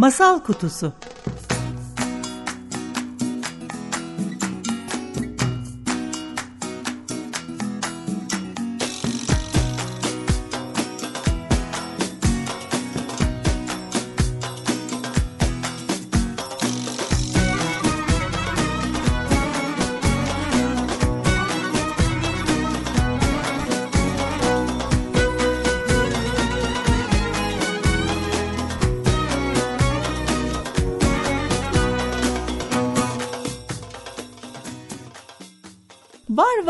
Masal Kutusu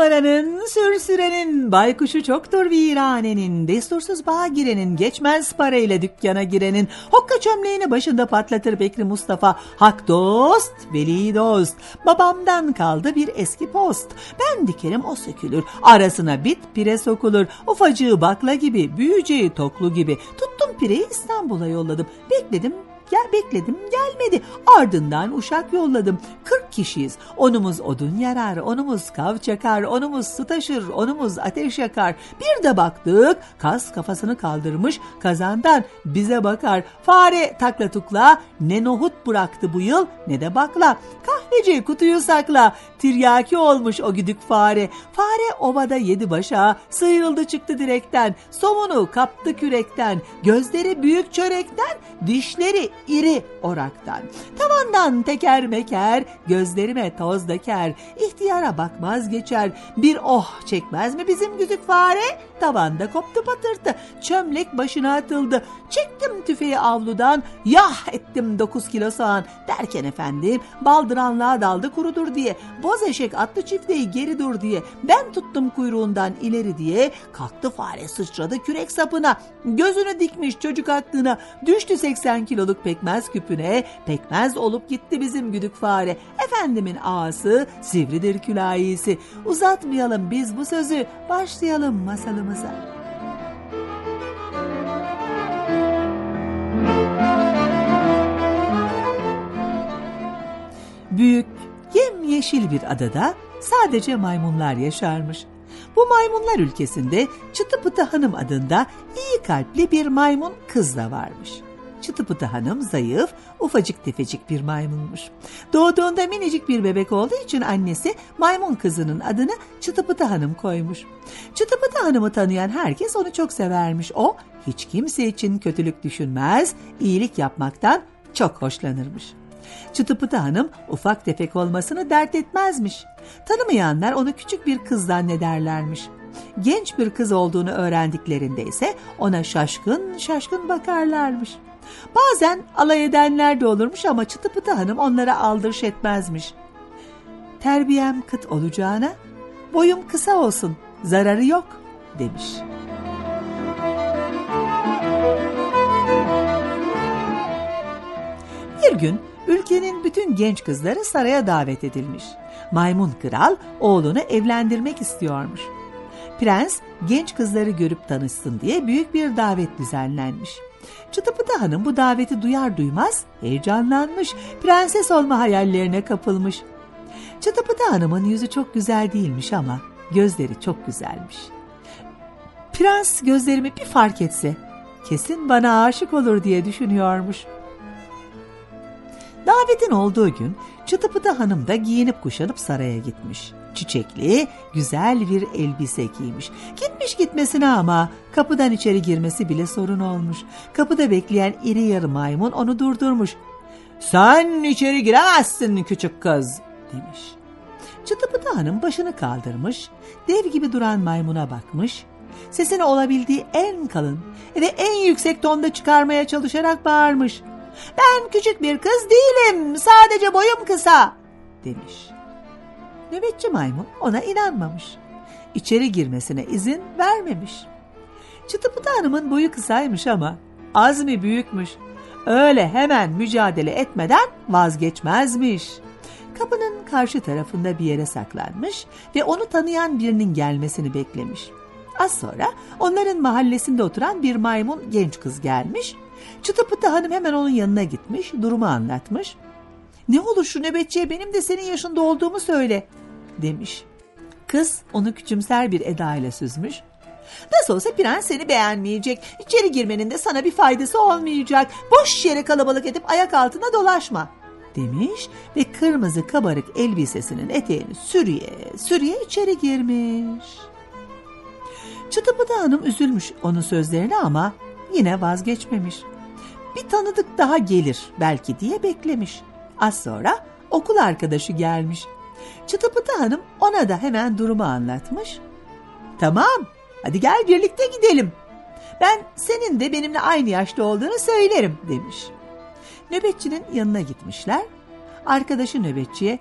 Var varanın, sürsürenin, baykuşu çoktur viranenin, destursuz bağa girenin, geçmez parayla dükkana girenin, hokka çömleğini başında patlatır Bekri Mustafa, hak dost, veli dost, babamdan kaldı bir eski post, ben dikerim o sökülür, arasına bit pire sokulur, ufacığı bakla gibi, büyüceği toklu gibi, tuttum pireyi İstanbul'a yolladım, bekledim Gel bekledim gelmedi. Ardından uşak yolladım. 40 kişiyiz. Onumuz odun yarar, onumuz kav çakar, onumuz su taşır, onumuz ateş yakar. Bir de baktık kas kafasını kaldırmış kazandan bize bakar. Fare takla tukla ne nohut bıraktı bu yıl ne de bakla. Kahveci kutuyu sakla. Tiryaki olmuş o güdük fare. Fare ovada yedi başa sıyrıldı çıktı direkten. Somunu kaptı kürekten. Gözleri büyük çörekten. Dişleri iri oraktan. Tavandan teker meker, gözlerime toz döker, ihtiyara bakmaz geçer, bir oh çekmez mi bizim güdük fare? Tavanda koptu patırtı, çömlek başına atıldı, çektim tüfeği avludan, yah ettim dokuz kilo soğan, derken efendim baldıranlığa daldı kurudur diye, boz eşek attı çifteyi geri dur diye, ben tuttum kuyruğundan ileri diye, kalktı fare sıçradı kürek sapına, gözünü dikmiş çocuk aklına, düştü 80 kiloluk pekmez küpüne, pekmez olup gitti bizim güdük fare. Efendimin ağası, sivridir külahisi. Uzatmayalım biz bu sözü, başlayalım masalımıza. Büyük, yemyeşil bir adada sadece maymunlar yaşarmış. Bu maymunlar ülkesinde Çıtı Pıtı Hanım adında iyi kalpli bir maymun kız da varmış. Çıtı Pıtı Hanım zayıf, ufacık tefecik bir maymunmuş. Doğduğunda minicik bir bebek olduğu için annesi maymun kızının adını Çıtı Pıtı Hanım koymuş. Çıtı Pıtı Hanım'ı tanıyan herkes onu çok severmiş. O hiç kimse için kötülük düşünmez, iyilik yapmaktan çok hoşlanırmış. Çıtıpıtı Hanım ufak tefek olmasını dert etmezmiş. Tanımayanlar onu küçük bir kız zannederlermiş. Genç bir kız olduğunu öğrendiklerinde ise ona şaşkın şaşkın bakarlarmış. Bazen alay edenler de olurmuş ama Çıtıpıtı Hanım onlara aldırış etmezmiş. Terbiyem kıt olacağına boyum kısa olsun zararı yok demiş. Bir gün ülkenin bütün genç kızları saraya davet edilmiş. Maymun kral oğlunu evlendirmek istiyormuş. Prens genç kızları görüp tanışsın diye büyük bir davet düzenlenmiş. Çıtıpıtı Hanım bu daveti duyar duymaz heyecanlanmış, prenses olma hayallerine kapılmış. Çıtıpıtı Hanım'ın yüzü çok güzel değilmiş ama gözleri çok güzelmiş. Prens gözlerimi bir fark etse kesin bana aşık olur diye düşünüyormuş. Davetin olduğu gün Çıtıpıtı Hanım da giyinip kuşanıp saraya gitmiş. Çiçekli, güzel bir elbise giymiş. Gitmiş gitmesine ama kapıdan içeri girmesi bile sorun olmuş. Kapıda bekleyen iri yarı maymun onu durdurmuş. Sen içeri giremezsin küçük kız demiş. Çıtıpıtı Hanım başını kaldırmış, dev gibi duran maymuna bakmış, sesini olabildiği en kalın ve en yüksek tonda çıkarmaya çalışarak bağırmış. Ben küçük bir kız değilim. Sadece boyum kısa." demiş. Nöbetçi maymun ona inanmamış. İçeri girmesine izin vermemiş. Çıtıpıtı Hanım'ın boyu kısaymış ama azmi büyükmüş. öyle hemen mücadele etmeden vazgeçmezmiş. Kapının karşı tarafında bir yere saklanmış ve onu tanıyan birinin gelmesini beklemiş. Az sonra onların mahallesinde oturan bir maymun genç kız gelmiş. Çıtı hanım hemen onun yanına gitmiş, durumu anlatmış. Ne olur şu nöbetçiye benim de senin yaşında olduğumu söyle demiş. Kız onu küçümser bir edayla süzmüş. Nasıl olsa prens seni beğenmeyecek. İçeri girmenin de sana bir faydası olmayacak. Boş yere kalabalık edip ayak altına dolaşma demiş ve kırmızı kabarık elbisesinin eteğini sürüye sürüye içeri girmiş. Çıtıpıda Hanım üzülmüş onun sözlerine ama yine vazgeçmemiş. Bir tanıdık daha gelir belki diye beklemiş. Az sonra okul arkadaşı gelmiş. Çıtıpıtı Hanım ona da hemen durumu anlatmış. Tamam hadi gel birlikte gidelim. Ben senin de benimle aynı yaşta olduğunu söylerim demiş. Nöbetçinin yanına gitmişler. Arkadaşı nöbetçiye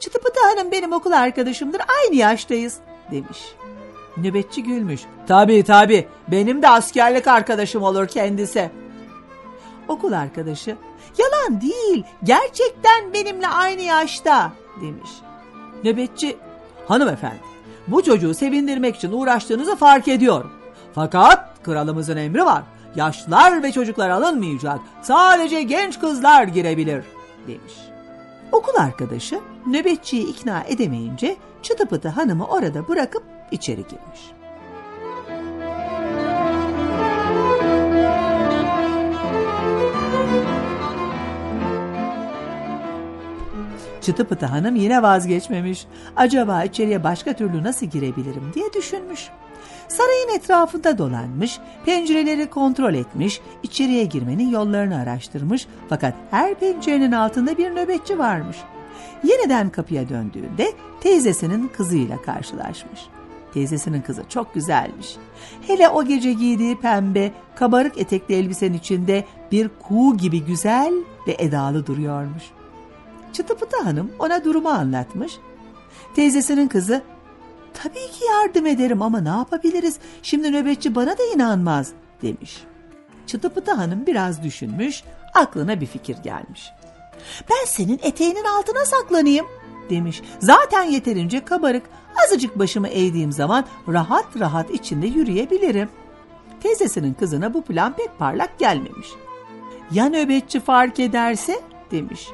Çıtıpıtı Hanım benim okul arkadaşımdır aynı yaştayız demiş. Nöbetçi gülmüş. Tabii tabii benim de askerlik arkadaşım olur kendisi. Okul arkadaşı yalan değil gerçekten benimle aynı yaşta demiş. Nöbetçi hanımefendi bu çocuğu sevindirmek için uğraştığınızı fark ediyorum. Fakat kralımızın emri var. Yaşlılar ve çocuklar alınmayacak. Sadece genç kızlar girebilir demiş. Okul arkadaşı nöbetçiyi ikna edemeyince çıtı pıtı hanımı orada bırakıp içeri girmiş. Çıtı pıtı hanım yine vazgeçmemiş. Acaba içeriye başka türlü nasıl girebilirim diye düşünmüş. Sarayın etrafında dolanmış, pencereleri kontrol etmiş, içeriye girmenin yollarını araştırmış fakat her pencerenin altında bir nöbetçi varmış. Yeniden kapıya döndüğünde teyzesinin kızıyla karşılaşmış. Teyzesinin kızı çok güzelmiş. Hele o gece giydiği pembe, kabarık etekli elbisenin içinde bir kuğu gibi güzel ve edalı duruyormuş. Çıtıpıtı Hanım ona durumu anlatmış. Teyzesinin kızı Tabii ki yardım ederim ama ne yapabiliriz? Şimdi nöbetçi bana da inanmaz demiş. Çıtıpıtı hanım biraz düşünmüş, aklına bir fikir gelmiş. Ben senin eteğinin altına saklanayım demiş. Zaten yeterince kabarık, azıcık başımı eğdiğim zaman rahat rahat içinde yürüyebilirim. Teyzesinin kızına bu plan pek parlak gelmemiş. Ya nöbetçi fark ederse demiş.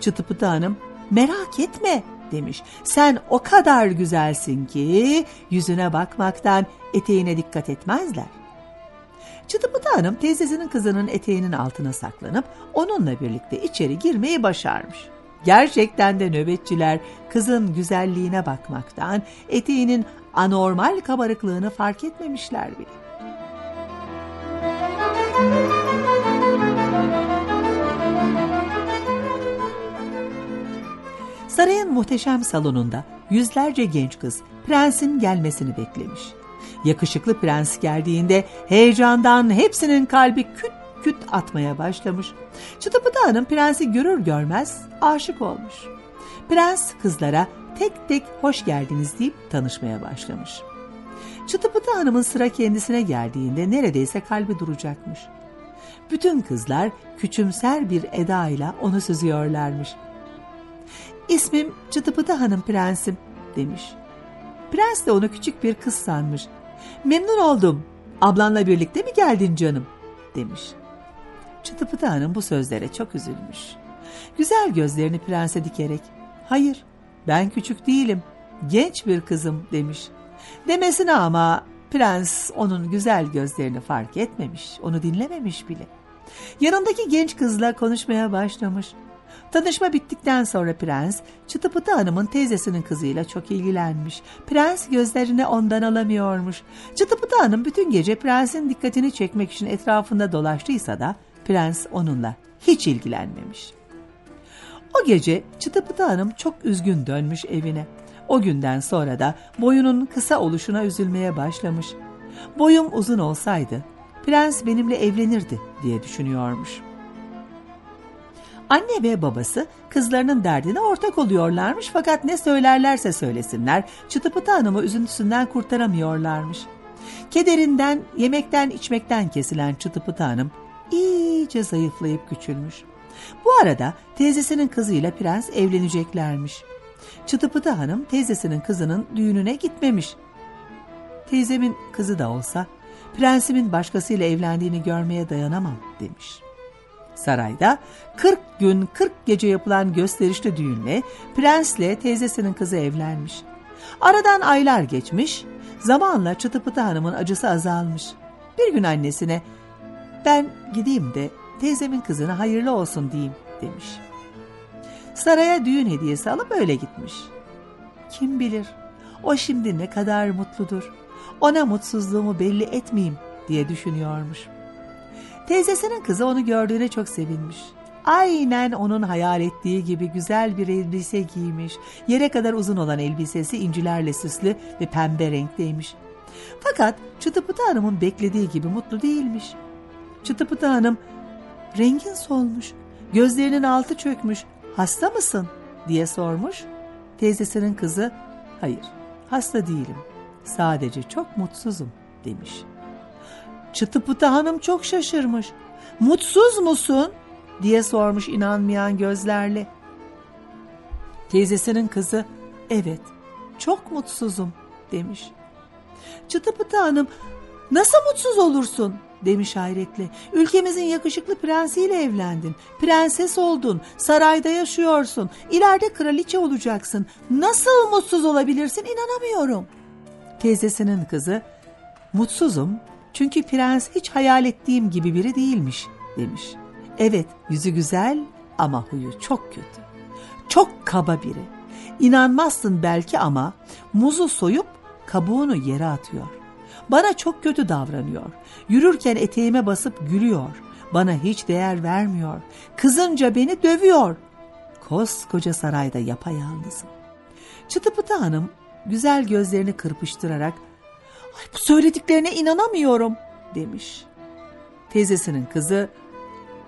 Çıtıpıtı hanım merak etme demiş. Sen o kadar güzelsin ki yüzüne bakmaktan eteğine dikkat etmezler. Çıtıpıtı Hanım teyzesinin kızının eteğinin altına saklanıp onunla birlikte içeri girmeyi başarmış. Gerçekten de nöbetçiler kızın güzelliğine bakmaktan eteğinin anormal kabarıklığını fark etmemişler bile. Sarayın muhteşem salonunda yüzlerce genç kız prensin gelmesini beklemiş. Yakışıklı prens geldiğinde heyecandan hepsinin kalbi küt küt atmaya başlamış. Çıtıpıtı Hanım prensi görür görmez aşık olmuş. Prens kızlara tek tek hoş geldiniz deyip tanışmaya başlamış. Çıtıpıtı Hanım'ın sıra kendisine geldiğinde neredeyse kalbi duracakmış. Bütün kızlar küçümser bir edayla onu süzüyorlarmış. İsmim Çıtıpıtı Hanım prensim demiş. Prens de onu küçük bir kız sanmış. Memnun oldum. Ablanla birlikte mi geldin canım? demiş. Çıtıpıtı Hanım bu sözlere çok üzülmüş. Güzel gözlerini prense dikerek hayır ben küçük değilim genç bir kızım demiş. Demesine ama prens onun güzel gözlerini fark etmemiş onu dinlememiş bile. Yanındaki genç kızla konuşmaya başlamış. Tanışma bittikten sonra prens, Çıtıpıtı Hanım'ın teyzesinin kızıyla çok ilgilenmiş. Prens gözlerini ondan alamıyormuş. Çıtıpıtı Hanım bütün gece prensin dikkatini çekmek için etrafında dolaştıysa da prens onunla hiç ilgilenmemiş. O gece Çıtıpıtı Hanım çok üzgün dönmüş evine. O günden sonra da boyunun kısa oluşuna üzülmeye başlamış. Boyum uzun olsaydı prens benimle evlenirdi diye düşünüyormuş. Anne ve babası kızlarının derdine ortak oluyorlarmış fakat ne söylerlerse söylesinler Çıtıpıtı Hanım'ı üzüntüsünden kurtaramıyorlarmış. Kederinden, yemekten, içmekten kesilen Çıtıpıtı Hanım, ''İyi iyice zayıflayıp küçülmüş. Bu arada teyzesinin kızıyla prens evleneceklermiş. Çıtıpıtı hanım teyzesinin kızının düğününe gitmemiş. Teyzemin kızı da olsa prensimin başkasıyla evlendiğini görmeye dayanamam demiş. Sarayda 40 gün 40 gece yapılan gösterişli düğünle prensle teyzesinin kızı evlenmiş. Aradan aylar geçmiş, zamanla Çıtıpıtı hanımın acısı azalmış. Bir gün annesine ben gideyim de teyzemin kızına hayırlı olsun diyeyim demiş. Saraya düğün hediyesi alıp öyle gitmiş. Kim bilir o şimdi ne kadar mutludur. Ona mutsuzluğumu belli etmeyeyim diye düşünüyormuş. Teyzesinin kızı onu gördüğüne çok sevinmiş. Aynen onun hayal ettiği gibi güzel bir elbise giymiş. Yere kadar uzun olan elbisesi incilerle süslü ve pembe renkteymiş. Fakat Çıtıpıtı Hanım'ın beklediği gibi mutlu değilmiş. Çıtıpıtı Hanım rengin solmuş, gözlerinin altı çökmüş, hasta mısın diye sormuş. Teyzesinin kızı hayır hasta değilim sadece çok mutsuzum demiş. Çıtıpıtı Hanım çok şaşırmış. Mutsuz musun? diye sormuş inanmayan gözlerle. Teyzesinin kızı evet çok mutsuzum demiş. Çıtıpıtı Hanım nasıl mutsuz olursun demiş hayretle. Ülkemizin yakışıklı prensiyle evlendin. Prenses oldun. Sarayda yaşıyorsun. İleride kraliçe olacaksın. Nasıl mutsuz olabilirsin inanamıyorum. Teyzesinin kızı mutsuzum çünkü prens hiç hayal ettiğim gibi biri değilmiş demiş. Evet yüzü güzel ama huyu çok kötü. Çok kaba biri. İnanmazsın belki ama muzu soyup kabuğunu yere atıyor. Bana çok kötü davranıyor. Yürürken eteğime basıp gülüyor. Bana hiç değer vermiyor. Kızınca beni dövüyor. Koskoca sarayda yapayalnızım. Çıtıpıtı hanım güzel gözlerini kırpıştırarak bu söylediklerine inanamıyorum demiş. Teyzesinin kızı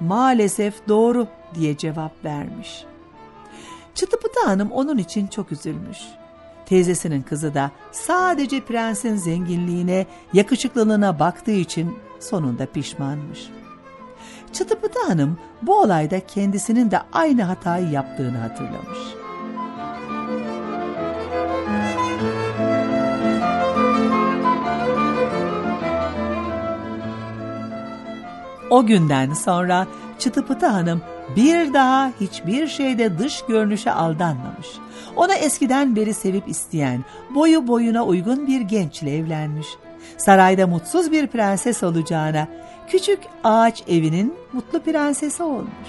maalesef doğru diye cevap vermiş. Çıtıpıtı hanım onun için çok üzülmüş. Teyzesinin kızı da sadece prensin zenginliğine, yakışıklılığına baktığı için sonunda pişmanmış. Çıtıpıtı hanım bu olayda kendisinin de aynı hatayı yaptığını hatırlamış. O günden sonra Çıtıpıtı Hanım bir daha hiçbir şeyde dış görünüşe aldanmamış. Ona eskiden beri sevip isteyen, boyu boyuna uygun bir gençle evlenmiş. Sarayda mutsuz bir prenses olacağına küçük ağaç evinin mutlu prensesi olmuş.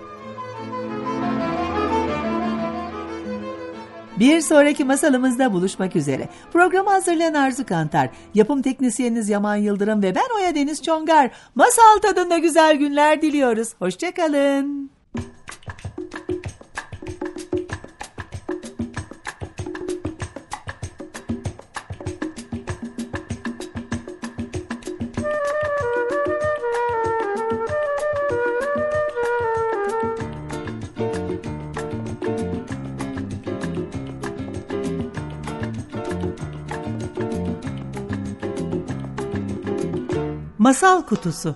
Bir sonraki masalımızda buluşmak üzere. Programı hazırlayan Arzu Kantar, yapım teknisyeniniz Yaman Yıldırım ve ben Oya Deniz Çongar. Masal tadında güzel günler diliyoruz. Hoşçakalın. Masal Kutusu